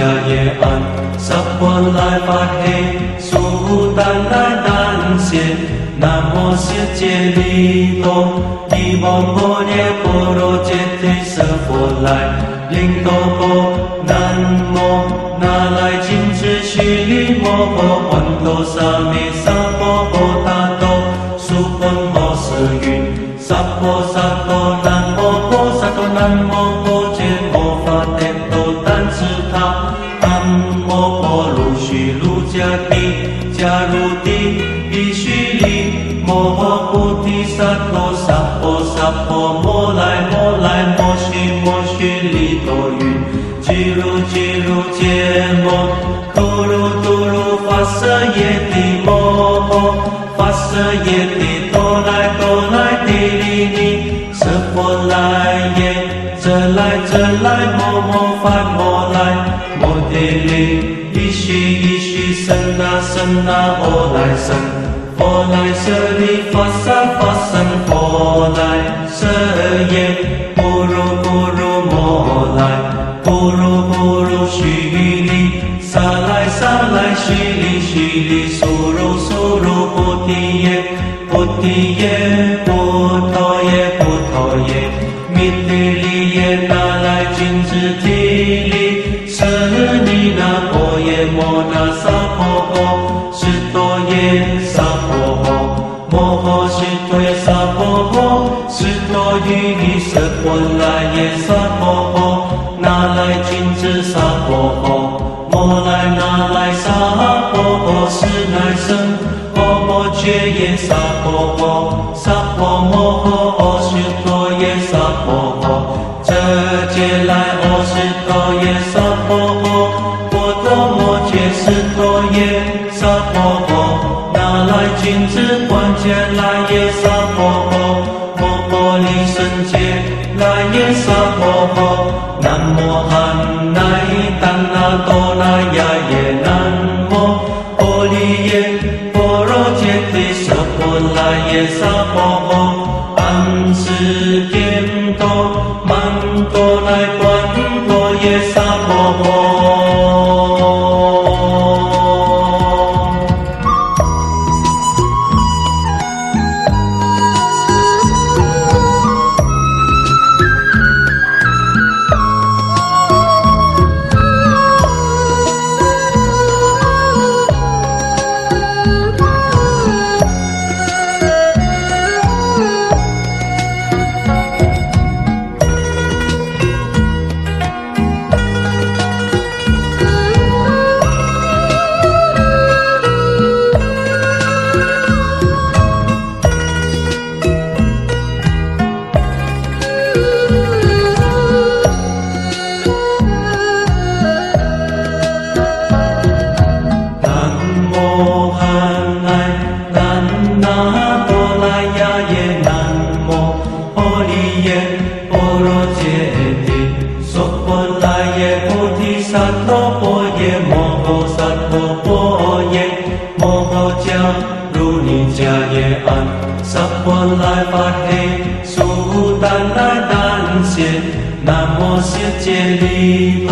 如尼迦耶安，萨婆来法嘿，苏丹来丹谢，南无世界利多，利摩诃耶波罗揭谛，舍佛来，林多波，南无那来金智须利摩诃环多萨弥萨婆诃达多，苏婆摩舍云，萨婆提萨埵萨婆萨婆摩来摩来摩须摩须利多云，俱卢俱卢揭摩，度卢度卢发舍耶帝摩诃，发舍耶帝多来多来帝利尼，舍佛来耶，则来则来摩摩发摩来，摩帝利，一须一须僧那僧那阿来僧。佛来舍利法萨法僧，佛来舍耶，不如不如摩来，不如不如须利，萨来萨来须利须利，苏如苏如菩提耶，菩提耶，耶萨婆诃，萨婆摩诃，阿是多耶萨婆诃，这劫来阿是多耶萨婆诃，波多摩却是多耶萨婆诃，那来君子观界来？摩呐耶，菩提萨埵婆耶，摩诃萨埵婆耶，摩诃迦卢尼迦耶安。三钵拉巴嘿，苏丹拉丹且，南无悉揭谛，娑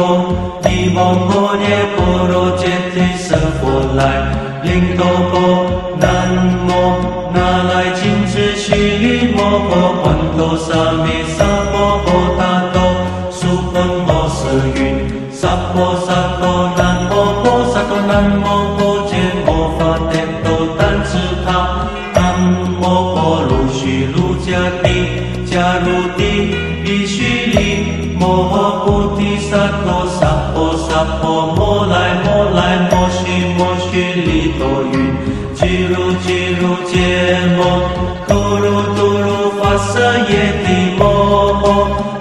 南无婆卢须卢迦帝迦卢帝必须利摩诃菩提萨埵萨婆萨婆摩来摩来摩须摩须利陀云，俱卢俱卢揭摩，度卢度卢发舍耶帝摩诃，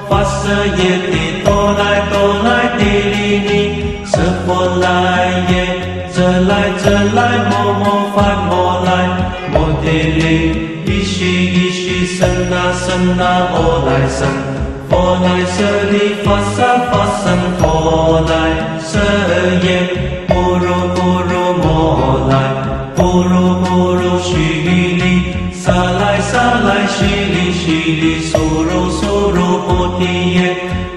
发舍耶帝哆来哆来帝利尼，舍佛来耶，则来则来摩摩发摩来，摩帝利，一须一须僧那僧那阿来僧。佛来舍利法萨法僧，佛来舍耶，不如不如摩来，不如不如须弥，萨来萨来须弥须弥，苏如苏如菩提耶，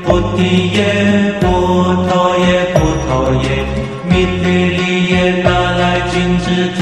菩提耶，菩陀耶，菩陀耶，弥提利耶，那来金智提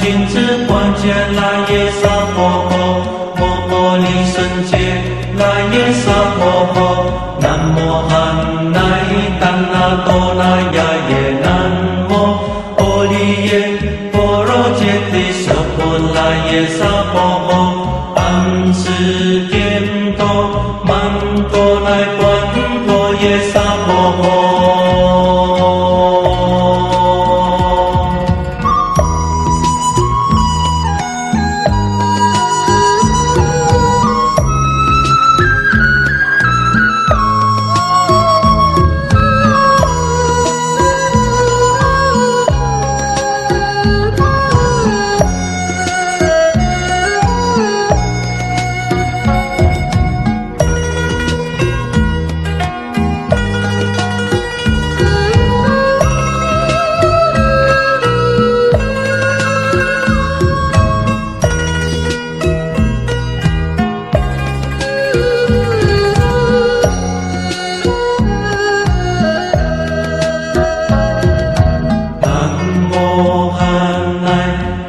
金智观界那耶萨婆诃，摩诃离生界那耶萨婆诃，南无汉那达那多那呀耶南无阿利耶波罗揭谛舍波那耶萨婆诃，安世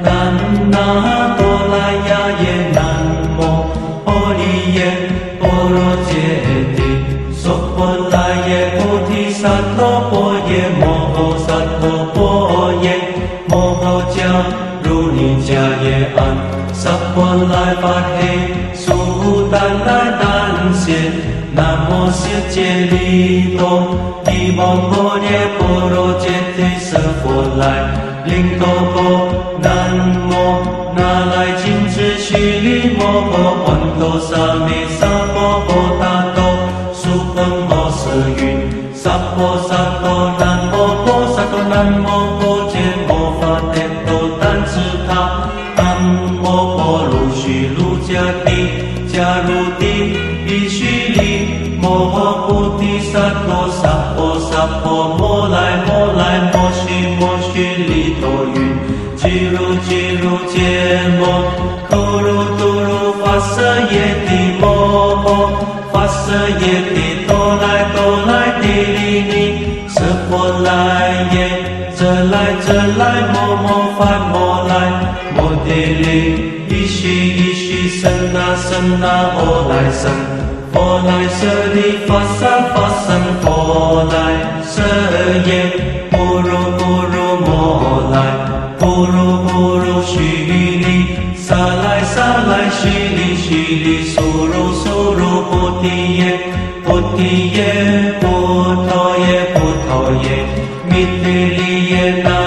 南那多来呀耶南无阿利耶波罗揭谛娑婆来耶菩提萨埵婆耶摩诃萨埵婆耶摩诃迦如尼迦耶安萨婆来法嘿苏丹来丹谢南无世界利多利摩诃耶波罗揭谛舍佛来灵多波南无那来金智须利摩诃观多萨弥萨婆诃达多苏婆摩舍云萨婆萨婆南无婆萨婆南无婆来来摩摩发摩来摩帝利一西一须生那生那阿来生佛来舍利发萨发生佛来舍耶不如不如摩来不如不如须弥萨来萨来须弥须弥苏如苏如菩提耶菩提耶菩陀耶菩陀耶弥提利耶那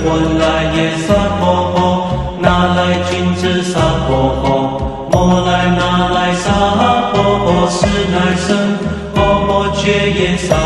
尼舍波那耶萨婆诃那来君子萨婆诃摩来那来萨婆诃是乃生摩摩揭耶萨